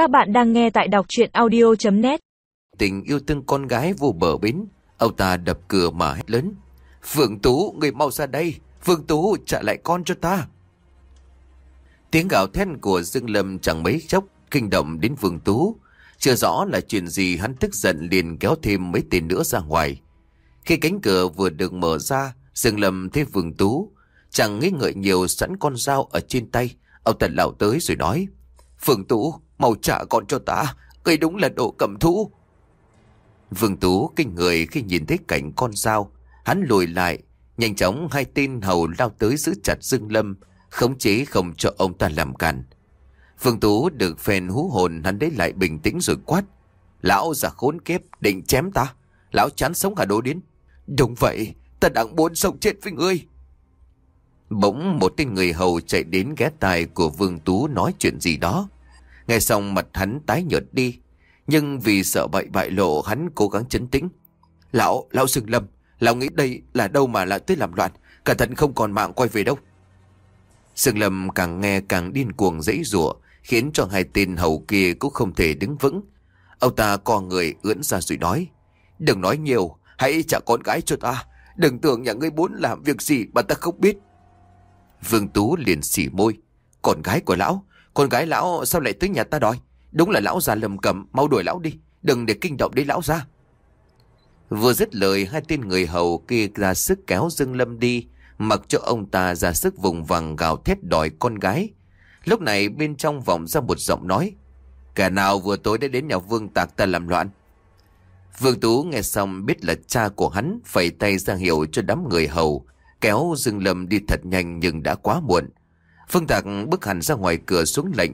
Các bạn đang nghe tại đọc chuyện audio.net Tình yêu thương con gái vô bờ bến Ông ta đập cửa mà hét lớn. Phượng Tú, người mau ra đây. Phượng Tú, trả lại con cho ta. Tiếng gào thét của Dương Lâm chẳng mấy chốc Kinh động đến phượng Tú. Chưa rõ là chuyện gì hắn tức giận liền kéo thêm mấy tên nữa ra ngoài. Khi cánh cửa vừa được mở ra Dương Lâm thấy phượng Tú Chẳng nghĩ ngợi nhiều sẵn con dao ở trên tay. Ông ta lão tới rồi nói phượng Tú, mau trả con cho ta. Cây đúng là đồ cầm thú. Vương Tú kinh người khi nhìn thấy cảnh con dao. Hắn lùi lại, Nhanh chóng hai tên hầu lao tới giữ chặt Dương Lâm, Khống chế không cho ông ta làm càn. Vương Tú được phèn hú hồn, Hắn lấy lại bình tĩnh rồi quát. Lão già khốn kiếp, định chém ta. Lão chán sống cả đồ điên Đúng vậy, ta đang muốn sống chết với ngươi. Bỗng một tên người hầu chạy đến ghé tai của Vương Tú nói chuyện gì đó. Nghe xong mặt hắn tái nhợt đi. Nhưng vì sợ bậy bại lộ hắn cố gắng chấn tĩnh. Lão, lão sừng Lâm Lão nghĩ đây là đâu mà lại tới làm loạn? Cẩn thận không còn mạng quay về đâu. Sừng Lâm càng nghe càng điên cuồng dãy rủa Khiến cho hai tên hầu kia cũng không thể đứng vững. Ông ta co người ưỡn ra rồi nói Đừng nói nhiều Hãy trả con gái cho ta. Đừng tưởng nhà ngươi muốn làm việc gì mà ta không biết. Vương Tú liền xỉ môi Con gái của lão con gái lão, sao lại tới nhà ta đòi? Đúng là lão già lầm cầm Mau đuổi lão đi, Đừng để kinh động đến lão ra. Vừa dứt lời, Hai tên người hầu kia ra sức kéo Dương Lâm đi, Mặc cho ông ta ra sức vùng vằng gào thét đòi con gái. Lúc này, bên trong vọng ra một giọng nói Cả nào vừa tối đã đến nhà vương tạc ta làm loạn? Vương Tú nghe xong biết là cha của hắn Phải tay ra hiệu cho đám người hầu, Kéo Dương Lâm đi thật nhanh nhưng đã quá muộn. Phương Tạc bước hẳn ra ngoài cửa xuống lệnh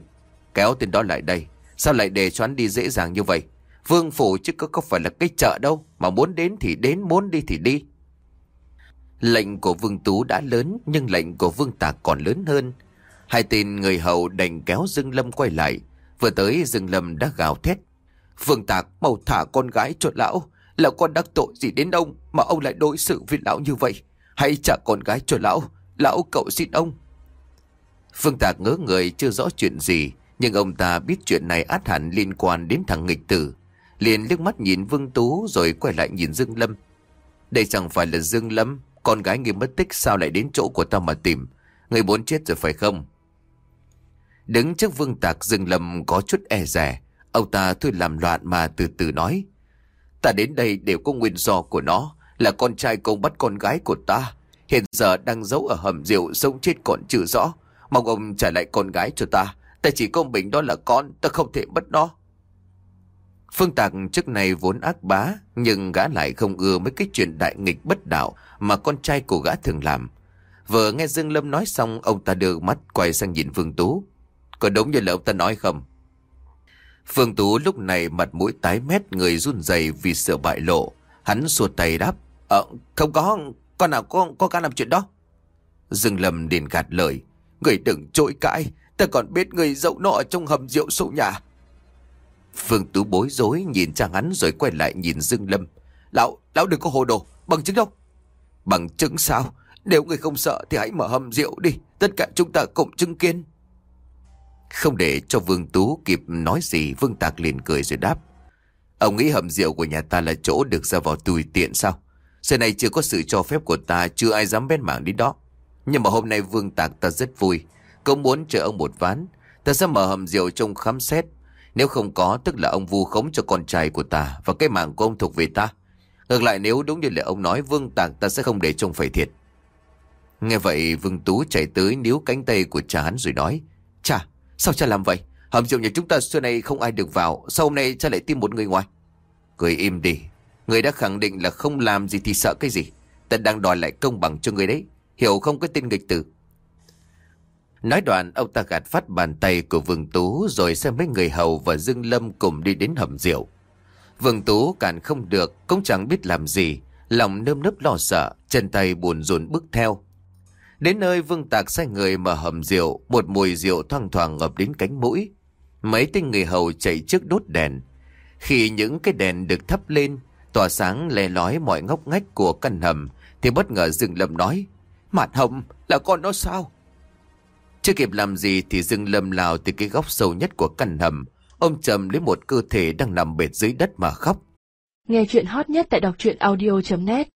Kéo tên đó lại đây. Sao lại để cho hắn đi dễ dàng như vậy? Vương Phủ chứ có, có phải là cái chợ đâu Mà muốn đến thì đến Muốn đi thì đi. Lệnh của Vương Tú đã lớn Nhưng lệnh của Vương Tạc còn lớn hơn. Hai tên người hầu đành kéo Dương Lâm quay lại. Vừa tới Dương Lâm đã gào thét Vương Tạc mau thả con gái cho lão. Lão con đắc tội gì đến ông Mà ông lại đối xử với lão như vậy? Hãy trả con gái cho lão. Lão cậu xin ông. Phương Tạc ngỡ người chưa rõ chuyện gì, Nhưng ông ta biết chuyện này át hẳn liên quan đến thằng nghịch tử. Liền liếc mắt nhìn Vương Tú Rồi quay lại nhìn Dương Lâm. Đây chẳng phải là Dương Lâm, Con gái người mất tích sao lại đến chỗ của ta mà tìm? Người muốn chết rồi phải không? Đứng trước Vương Tạc, Dương Lâm có chút e rẻ Ông ta thôi làm loạn mà từ từ nói. Ta đến đây đều có nguyên do của nó, Là con trai công bắt con gái của ta. Hiện giờ đang giấu ở hầm rượu, Sống chết còn chưa rõ. Mong ông trả lại con gái cho ta. Ta chỉ công bình đó là con Ta không thể mất nó. Phương Tạc trước này vốn ác bá Nhưng gã lại không ưa mấy cái chuyện đại nghịch bất đạo Mà con trai của gã thường làm. Vừa nghe Dương Lâm nói xong Ông ta đưa mắt quay sang nhìn Phương Tú. Có đúng như là ông ta nói không? Phương Tú lúc này mặt mũi tái mét Người run rẩy vì sợ bại lộ. Hắn xua tay đáp Ờ không có Con nào có, có cả làm chuyện đó. Dương Lâm liền gạt lời. Người đừng trội cãi Ta còn biết người dậu nọ trong hầm rượu sâu nhà Phương Tú bối rối nhìn cha hắn rồi quay lại nhìn Dương Lâm. Lão, lão đừng có hồ đồ, bằng chứng đâu. Bằng chứng sao? Nếu người không sợ thì hãy mở hầm rượu đi. Tất cả chúng ta cùng chứng kiến. Không để cho Vương Tú kịp nói gì, Vương Tạc liền cười rồi đáp. Ông nghĩ hầm rượu của nhà ta là chỗ được ra vào tùy tiện sao? Giờ này chưa có sự cho phép của ta, chưa ai dám bén mảng đến đó. Nhưng mà hôm nay Vương Tạc ta rất vui. Cậu muốn chờ ông một ván. Ta sẽ mở hầm rượu trong khám xét. Nếu không có, tức là ông vu khống cho con trai của ta Và cái mạng của ông thuộc về ta. Ngược lại, nếu đúng như lời ông nói, Vương Tạc ta sẽ không để trông phải thiệt. Nghe vậy, Vương Tú chạy tới níu cánh tay của cha hắn rồi nói, Cha, sao cha làm vậy? Hầm rượu nhà chúng ta xưa nay không ai được vào, Sao hôm nay cha lại tìm một người ngoài? Cười im đi. Người đã khẳng định là không làm gì thì sợ cái gì. Ta đang đòi lại công bằng cho người đấy. Hiểu không cái tên nghịch tử Nói đoạn ông ta gạt phát bàn tay của Vương Tú rồi xem mấy người hầu và Dương Lâm cùng đi đến hầm rượu. Vương Tú cản không được, cũng chẳng biết làm gì, lòng nơm nớp lo sợ, chân tay buồn rùn bước theo. Đến nơi Vương Tạc sai người mở hầm rượu, một mùi rượu thoang thoảng ngập đến cánh mũi. Mấy tên người hầu chạy trước đốt đèn. Khi những cái đèn được thắp lên, tỏa sáng lè lói mọi ngóc ngách của căn hầm, thì bất ngờ Dương Lâm nói, Mạn hồng, là con nó sao? Chưa kịp làm gì thì dưng lâm lào từ cái góc sâu nhất của căn hầm. Ông trầm lấy một cơ thể đang nằm bệt dưới đất mà khóc. Nghe chuyện hot nhất tại đọc truyện audio.net